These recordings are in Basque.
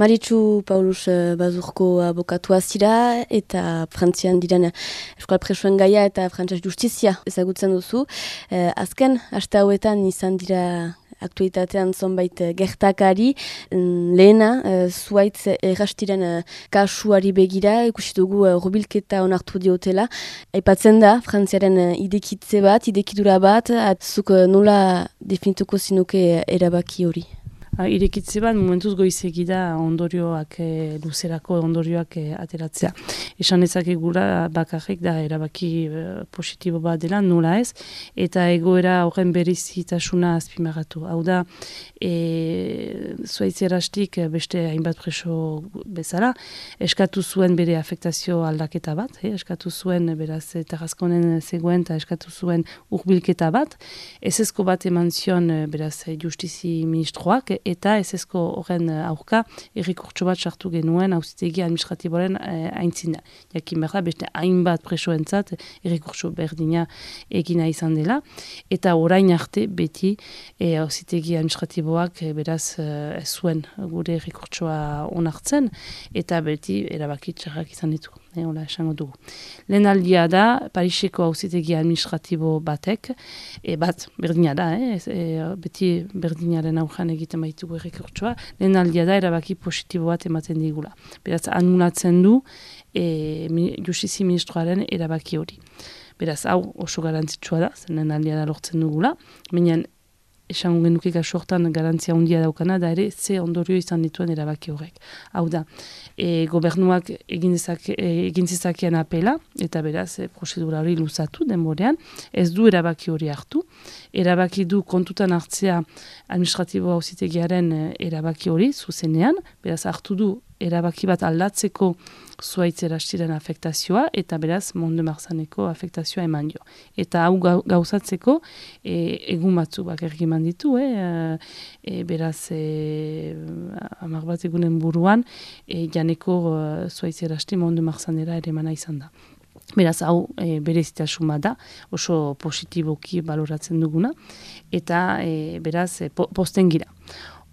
Maritxu Paulus eh, Bazurko abokatua zira eta frantzian diren eskal presoen gaia eta frantzaz justizia ezagutzen duzu. Eh, azken, haste hauetan izan dira aktualitatean zonbait eh, gertakari, mm, lehena, uh, zuaitz errastiren kasuari begira, ikusi dugu uh, rubilketa onartu diotela. Aipatzen da, frantziaren idekitze bat, idekidura bat, atzuk nola definituko zinuke erabaki hori? Ah, irekitze bat momentuz goizegi da ondorioak e, luzerako ondorioak e, ateratzea. Esan ezak egura bakarrik da erabaki e, positibo bat dela, nola ez, eta egoera horren berizitasuna azpimagatu. Hau da, e, zuaitzerastik beste hainbat preso bezala, eskatu zuen bere afektazio aldaketa bat, e, eskatu zuen beraz terrazkonen zegoen eta eskatu zuen urbilketa bat, ez ezko bat eman zion beraz justizi ministroak, eta ez ezko horren eh, aurka errikurtso bat sartu genuen hauzitegi administratiboaren eh, aintzina. Jakin behar beste hainbat presoentzat errikurtso berdina egina izan dela. Eta orain arte beti eh, administratiboak eh, beraz eh, zuen gure errikurtsoa onartzen eta beti erabakitxarrak izan ditu e, hola esango dugu. Lehen aldia da, Pariseko hauzitegi administratibo batek, e, bat berdina da, eh? e, beti berdinaren aurran egiten baitugu errekurtsua, lehen aldia da, erabaki positibo bat ematen digula. Beraz, anulatzen du, e, justizi ministroaren erabaki hori. Beraz, hau oso garantzitsua da, zen aldia da lortzen dugula, baina esan genuke gaso hortan garantzia handia daukana, da ere ze ondorio izan dituen erabaki horrek. Hau da, e, gobernuak egin, dezake, e, apela, eta beraz, e, prozedura hori luzatu denborean, ez du erabaki hori hartu, erabaki du kontutan hartzea administratibo hausitegiaren e, erabaki hori, zuzenean, beraz hartu du erabaki bat aldatzeko zuaitz erastiren afektazioa eta beraz mundu marzaneko afektazioa eman jo. Eta hau gauzatzeko e, egun batzu bakarrik eman ditu, e, e, beraz e, amar bat egunen buruan e, janeko e, zuaitz erasti mundu marzanera ere emana izan da. Beraz, hau e, bere da, oso positiboki baloratzen duguna, eta e, beraz, e, posten gira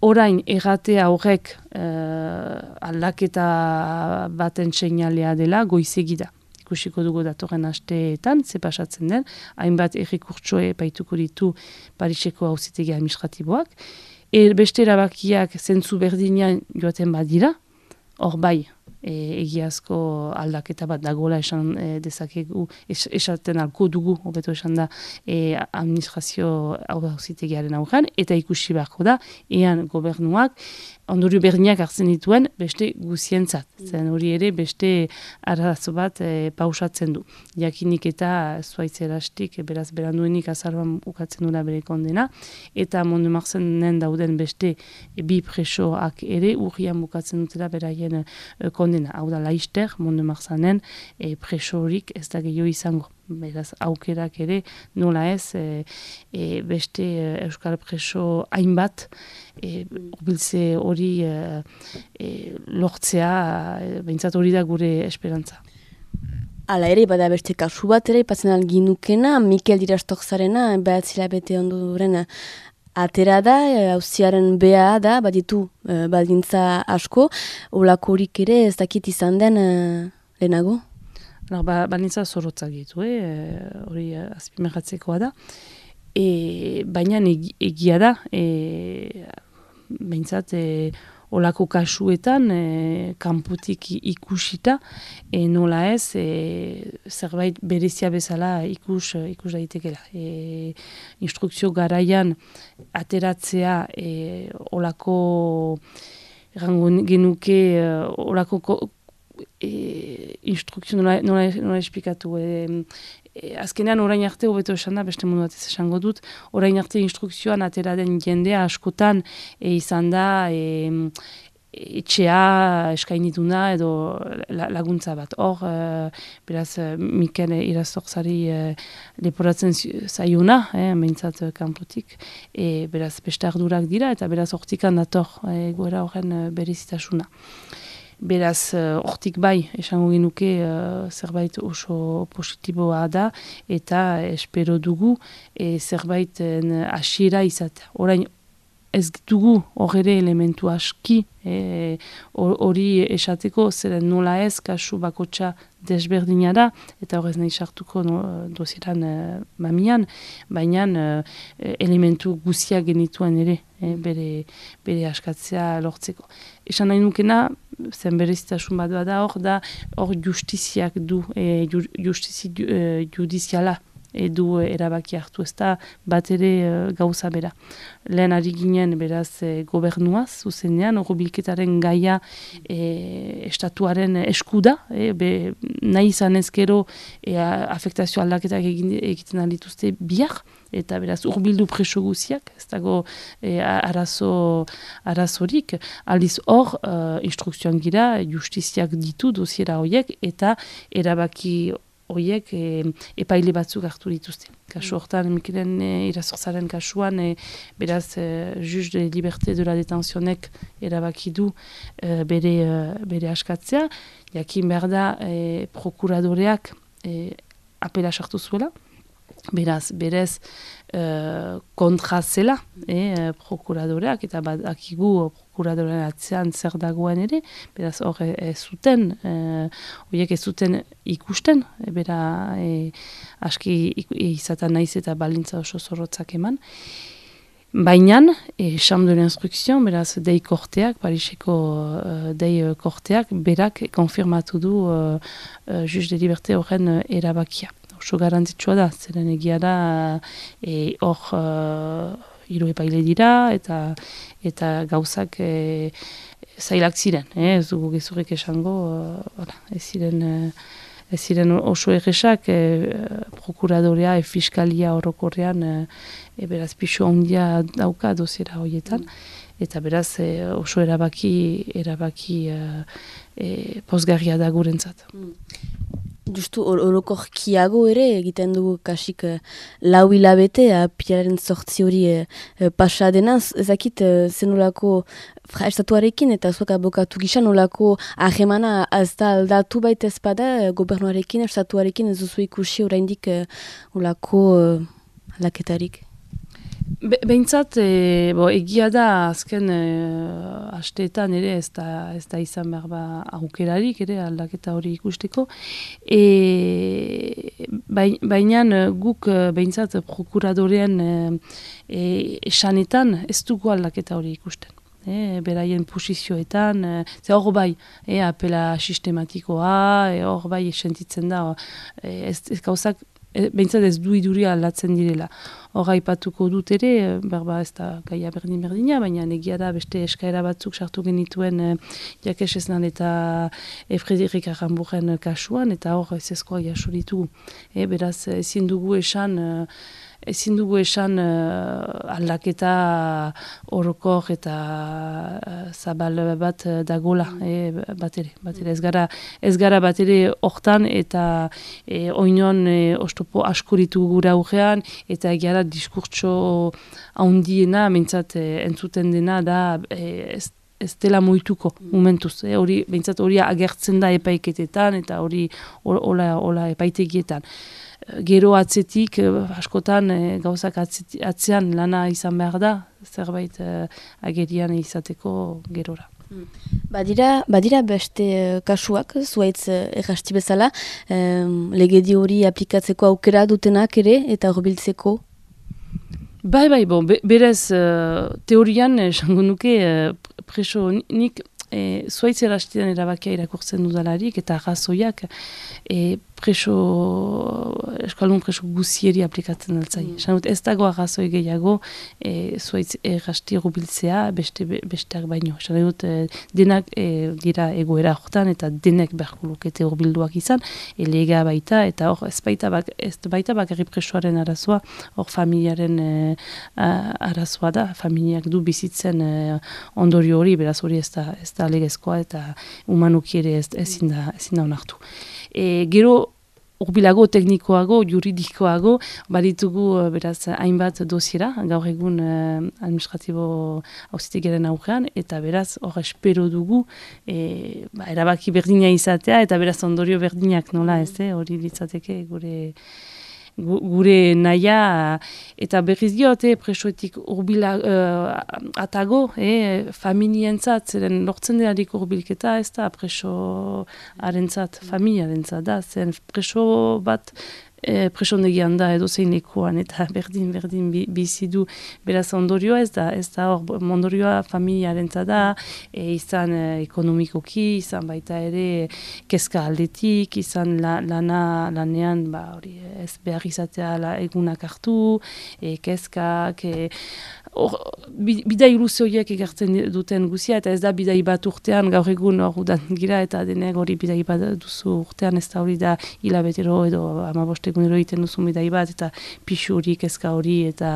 orain erratea horrek uh, aldaketa baten seinalea dela goizegida. Ikusiko dugu datorren asteetan, ze pasatzen den, hainbat errekurtsoe paituko ditu Pariseko hauzitegi administratiboak. Er beste erabakiak zentzu berdinean joaten badira, hor bai, e, egiazko aldaketa bat dagoela esan e, dezakegu, esaten alko dugu, hobeto esan da, e, administrazio hau aurrean, eta ikusi beharko da, ean gobernuak, ondorio berdinak hartzen dituen beste guzientzat. Mm. Zen hori ere beste arazo bat e, pausatzen du. Jakinik eta zuaitz erastik, beraz beranduenik azarban ukatzen dura bere kondena, eta marzen dauden beste e, bi presoak ere urrian bukatzen dutela beraien e, kondena. Hau da laister, mundu marzanen e, presorik ez da gehiago izango beraz aukerak ere nola ez e, e, beste euskal preso hainbat e, biltze hori e, lortzea e, behintzat hori da gure esperantza. Hala ere, bada beste kasu bat ere, ipatzen alginukena, Mikel Dirastok zarena, behatzila bete ondo durena, atera da, hauziaren e, bea da, baditu e, baldintza asko, olakorik ere ez dakit izan den e, lehenago? Nar, ba, banitza zorotzak ditu, eh? hori eh? azpimerratzekoa da. E, Baina egia da, e, behintzat, e, olako kasuetan, e, kanputik ikusita, e, nola ez, e, zerbait berezia bezala ikus, ikus daitekela. E, instrukzio garaian ateratzea e, olako genuke, olako e, instrukzio nola, nola, nola esplikatu. E, e, azkenean orain arte hobeto esan da, beste mundu bat ez esango dut, orain arte instrukzioan atera den jendea askotan e, izan da e, etxea eskainituna edo laguntza bat. Hor, e, beraz, Mikel Irazorzari e, leporatzen zaiuna, e, meintzat kanpotik, e, beraz, beste ardurak dira, eta beraz, hortikan dator e, goera horren e, berizitasuna. Beraz, uh, hortik bai, esango genuke uh, zerbait oso positiboa da, eta espero dugu e, zerbait hasiera izatea. Orain, ez dugu horre elementu aski e, hori esateko zeren nola ez kasu bakotxa desberdina da eta horrez nahi sartuko no, dozieran e, mamian baina e, elementu guziak genituen ere e, bere, bere askatzea lortzeko. Esan nahi nukena, zen berezitasun bat da hor da hor justiziak du, e, justizi judiziala edu erabaki hartu ez da bat ere uh, gauza bera. Lehen ari ginen beraz e, gobernuaz, zuzenean, bilketaren gaia e, estatuaren eskuda, e, be, nahi izan ezkero e, afektazio aldaketak egiten dituzte biak, eta beraz urbildu preso guziak, ez dago e, arazo, arazorik, aldiz hor uh, instrukzioan gira, justiziak ditu doziera horiek, eta erabaki horiek e, epaile batzuk hartu dituzte. Kasu mm. hortan, Mikiren e, irazorzaren kasuan, e, beraz, e, Juz de Liberté de la Detentionek erabaki du e, bere, bere askatzea, jakin behar da e, prokuradoreak e, apela sartu zuela, beraz, berez, e, kontra zela, e, prokuradoreak, eta badakigu prokuradorean atzean zer dagoen ere, beraz hor ez zuten, horiek ez zuten ikusten, e, bera e, aski izaten naiz eta balintza oso zorrotzak eman. Baina, e, Cham de l'instruction, beraz, dei korteak, Pariseko uh, dei korteak, berak konfirmatu du uh, uh, Juz de Liberté horren erabakia oso garantzitsua da, zeren egia da e, hor e, hiru epaile dira eta eta gauzak e, zailak ziren, eh? ez dugu gezurrik esango, e, ez ziren e, ez ziren oso egesak, e, prokuradorea, e, fiskalia orokorrean, e, beraz pixo ondia dauka dozera horietan, eta beraz e, oso erabaki, erabaki e, pozgarria da gurentzat. Mm justu orokorkiago ere egiten dugu kasik uh, lau hilabete apiaren sortzi hori uh, pasa denaz, ezakit uh, zenolako estatuarekin eta zuek abokatu gisa nolako ahemana ez da aldatu baita ezpada gobernuarekin, estatuarekin ez duzu ikusi oraindik uh, olako uh, laketarik. Behintzat, e, bo, egia da azken e, asteetan ere ez da, ez da izan behar ba aukerarik ere aldaketa hori ikusteko. E, Baina guk e, behintzat prokuradorean esanetan ez dugu aldaketa hori ikusten. E, beraien posizioetan, e, ze hor bai, e, apela sistematikoa, e, hor bai esentitzen da, e, ez, ez gauzak E, behintzat ez du iduria aldatzen direla. Horra ipatuko dut ere, e, berba ez da gaia berdin berdina, baina negia da beste eskaera batzuk sartu genituen e, jakes eznan eta e, Frederik kasuan, eta hor ez ezkoa jaso ditugu. E, beraz, ezin dugu esan... E, ezin dugu esan uh, aldaketa orokor eta uh, zabal bat uh, dagola e, bat ere, bat ere. Ez, gara, ez gara bat ere hortan eta e, oinon e, ostopo askoritu gura aurrean eta gara diskurtso haundiena, mintzat e, entzuten dena da e, ez, ez dela moituko momentuz. E, hori, bintzat hori agertzen da epaiketetan eta hori hola epaitegietan gero atzetik, eh, askotan e, gauzak atzean lana izan behar da, zerbait agerian izateko gerora. Hmm. Badira, badira beste kasuak, zuaitz errasti bezala, legedi hori aplikatzeko aukera dutenak ere eta horbiltzeko? Bai, bai, bon, berez teorian, esango nuke, preso nik, e, zuaitz errastian erabakia irakurtzen dudalarik eta razoiak, e, preso, eskaldun preso guzieri aplikatzen altzai. Mm. ez dago arrazoi gehiago, e, zuaitz errasti rubiltzea beste, besteak baino. Esan dut, e, denak e, dira egoera hortan eta denek berkulukete urbilduak izan, elega baita, eta hor ez baita, bak, ez baita bakarri presoaren arazoa, hor familiaren e, arazoa da, familiak du bizitzen e, ondorio hori, beraz hori ez da, ez da legezkoa eta humanuki ere ez, ezin da, ezin da onartu e, gero urbilago teknikoago, juridikoago, baditugu e, beraz hainbat dosiera, gaur egun eh, administratibo hausitegaren aurrean, eta beraz hor espero dugu e, ba, erabaki berdina izatea, eta beraz ondorio berdinak nola ez, hori ditzateke gure gure naia eta berriz diote presoetik urbila uh, atago eh, familientzat zeren lortzen dirarik urbilketa ez da preso arentzat, familiarentzat da zen preso bat e, presondegian da edo zein lekuan eta berdin berdin bizi du. Beraz ondorioa ez da ez da hor ondorioa familiaren da e, izan e, ekonomikoki izan baita ere kezka aldetik izan la, lana lanean ba hori ez behar izatea la, egunak hartu e, kezkak e, Or, bidai luze horiek egertzen duten guzia, eta ez da bidai bat urtean, gaur egun hor udan gira, eta denek hori bidai bat duzu urtean, ez da hori da hilabetero edo amabostegunero egiten duzu bidai bat, eta pixu hori, kezka hori, eta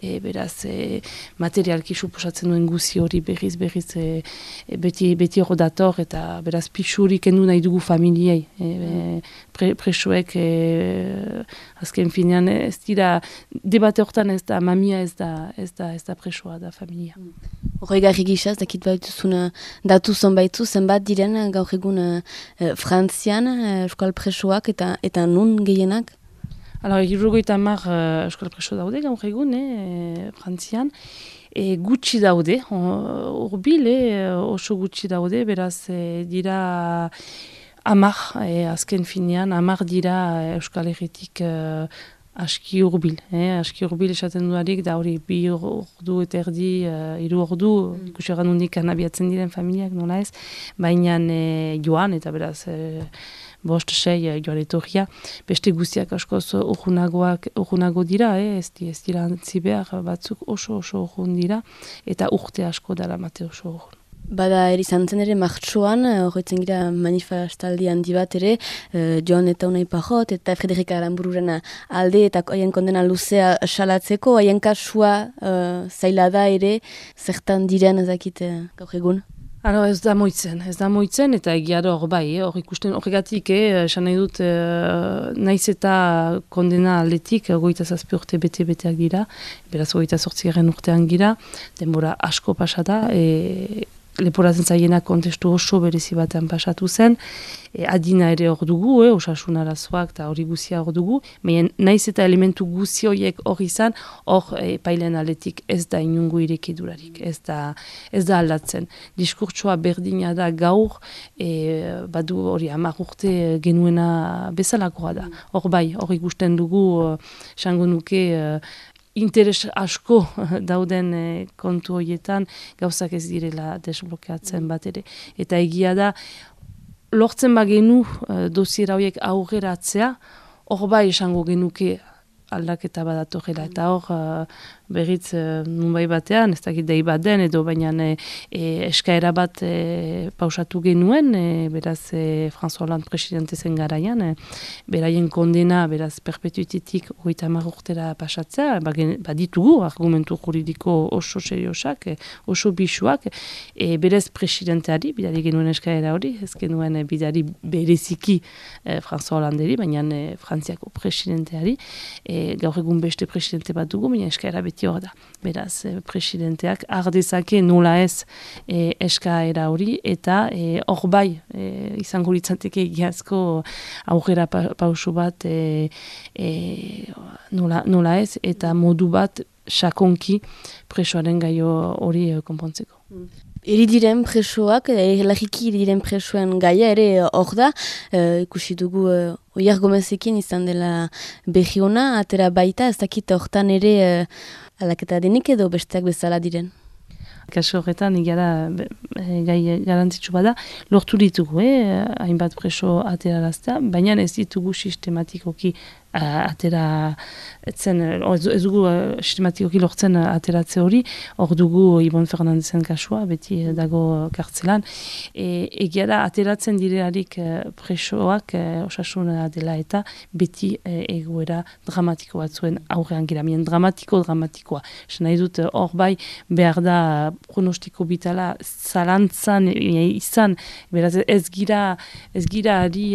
e, beraz e, materialki suposatzen duen guzi hori berriz, berriz e, e beti, beti hori dator, eta beraz pixu hori kendu nahi dugu familiei. E, pre, presoek e, azken finean ez dira, debate hortan ez da, mamia ez da, ez da ez da presoa da familia. Horrei garri gisa, ez dakit baituzun datu zonbaitu, zenbat diren gaur egun uh, frantzian uh, euskal presoak eta eta nun gehienak? Hala, irrogoita mar uh, euskal preso daude gaur egun, eh, frantzian. E, gutxi daude, urbil, oso gutxi daude, beraz dira amar, azken finean, amar dira euskal erretik aski urbil, eh? aski urbil esaten duarik, da hori bi ordu eta erdi, uh, iru ordu, mm. ikuseran hundik anabiatzen diren familiak, nola ez, baina eh, joan, eta beraz, eh, bost sei eh, joan etorria, beste guztiak askoz urgunago dira, eh? ez, di, ez dira antzi behar, batzuk oso oso urgun dira, eta urte asko dara mate oso urgun. Bada erizantzen ere martxoan, eh, horretzen gira manifestaldi handi bat ere, uh, John eta Unai Pajot eta Frederik Arambururen alde eta haien kondena luzea salatzeko, haien kasua uh, zaila da ere, zertan diren ezakit gaur egun? Aro, ez da moitzen, ez da moitzen, eta egia da hor bai, hor ikusten horregatik, eh, esan nahi dut, eh, naiz eta kondena aldetik, goita zazpi urte bete-beteak dira, beraz goita sortzigaren urtean gira, denbora asko pasada, e, leporatzen zaiena kontestu oso berezi batean pasatu zen, e, adina ere hor dugu, e, osasun arazoak eta hori guzia hor dugu, Meien, naiz eta elementu guzi horiek hor izan, hor e, pailen aletik ez da inungu irekidurarik, ez da, ez da aldatzen. Diskurtsoa berdina da gaur, e, badu hori amak urte genuena bezalakoa da. Hor bai, hor ikusten dugu, esango nuke, interes asko dauden e, kontu horietan gauzak ez direla desblokeatzen mm. bat ere. Eta egia da, lortzen bagenu e, dosiera horiek aurreratzea, hor bai esango genuke aldaketa badatorela. Eta hor, uh, berriz uh, nunbai batean, ez dakit dei bat den, edo baina e, eskaera bat e, pausatu genuen, e, beraz e, François Hollande presidente zen garaian, e, beraien kondena, beraz perpetuitetik oita urtera pasatzea, baditugu ba argumentu juridiko oso seriosak, oso bisuak, e, berez presidenteari, bidari genuen eskaera hori, ez genuen bidari bereziki e, François Hollanderi, baina e, Frantziako presidenteari, e, gaur egun beste presidente bat dugu, baina eskaera beti hor da. Beraz, e, presidenteak ardezake nola ez e, eskaera hori eta eh, hor e, bai e, izango litzateke egiazko aurrera pa, pausu bat e, e, nola, nola ez eta modu bat sakonki presoaren gaio hori e, konpontzeko. Mm. Eri diren presoak, erlagiki eri diren presoen gaia ere hor da, ikusi dugu e, oiar gomezekin izan dela behiona, atera baita, ez dakit hortan ere alaketa denik edo besteak bezala diren? Kaso horretan, igara, gai garantzitsu bada, lortu ditugu, eh? hainbat preso ateraraztea, baina ez ditugu sistematikoki atera etzen, ez dugu sistematikoki lortzen ateratze hori, hor dugu Ibon Fernandezen kasua, beti dago kartzelan. E, egia da, ateratzen direarik presoak osasuna dela eta beti egoera dramatiko bat zuen aurrean gira, mien dramatiko, dramatikoa. Esan dut, hor bai, behar da pronostiko bitala zalantzan izan, beraz ez gira, ez gira ari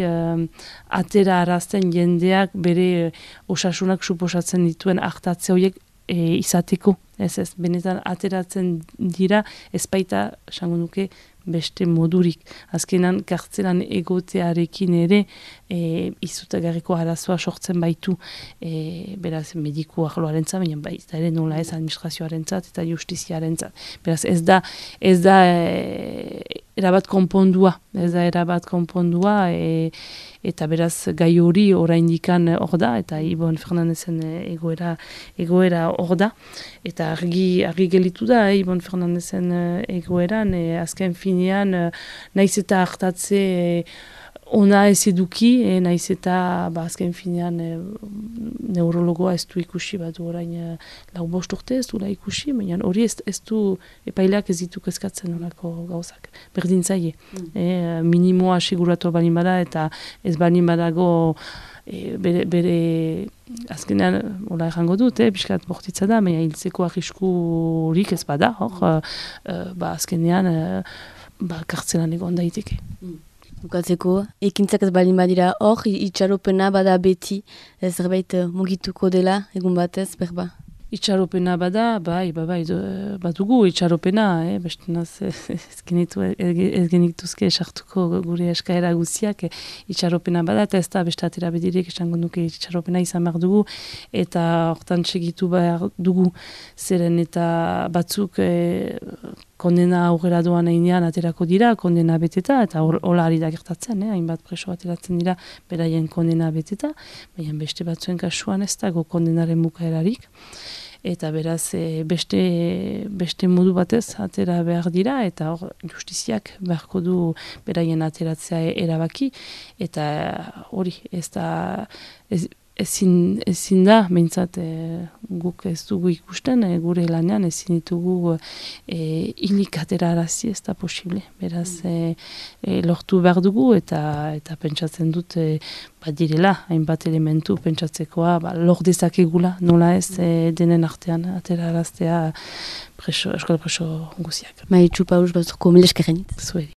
atera arazten jendeak bere Eh, osasunak suposatzen dituen hartatze horiek e, izateko. Ez ez, benetan ateratzen dira, ez baita, sango nuke, beste modurik. Azkenan, kartzelan egotearekin ere, e, izutagarriko arazoa sortzen baitu, e, beraz, mediku ahloaren zat, baina baita ere nola ez administrazioaren zat eta justiziaren zat. Beraz, ez da, ez da e, erabat konpondua, ez da erabat konpondua, e, eta beraz, gai hori oraindikan hor da, eta Ibon Fernandezen egoera egoera hor da, eta argi, argi gelitu da, Ibon Fernandezen egoeran, e, azken fin finean, uh, naiz eta hartatze eh, ona ez eduki, eh, naiz eta ba, azken finean eh, neurologoa ez du ikusi bat orain eh, lau bost urte ez du la ikusi, baina hori ez, ez du epaileak ez ditu kezkatzen horako gauzak. Berdin zaie, mm. eh, minimoa siguratu balin bada eta ez balin badago E, bere, bere azkenean, hola errango dut, eh, biskat bortitza da, baina hiltzeko arrisku horik ez bada, hor, mm. uh, ba, azkenean, ba, kartzelan egon daiteke. Mm. Bukatzeko, ekintzak ez balin badira hor, itxaropena bada beti, ez zerbait eh, mugituko dela, egun batez, berba? Itxaropena bada, bai, bai, bai, badugu itxaropena, eh, bestenaz ez genituzke esartuko gure eskaera guziak, eh, itxaropena bada, eta ez da beste atera bedirik esango nuke itxaropena izan behar dugu, eta hortan txegitu behar dugu, zeren eta batzuk eh, kondena aurrera doan einean aterako dira, kondena beteta, eta hola ari da gertatzen, eh, hainbat preso ateratzen dira, beraien kondena beteta, baina beste batzuen kasuan ez dago kondenaren bukaerarik. Eta beraz e, beste, beste modu batez atera behar dira eta hor justiziak beharko du beraien ateratzea erabaki eta hori ez da ez, ezin, ezin da, behintzat e, guk ez dugu ikusten, e, gure lanean ezin ditugu e, hilik arazi ez da posible. Beraz, mm. e, lortu behar dugu eta eta pentsatzen dut e, badirela, hainbat elementu pentsatzeko ba, lor dezakegula, nola ez e, denen artean atera araztea preso, eskola preso guziak. Maitxu paus bat zuko mileskerenit. Zueri.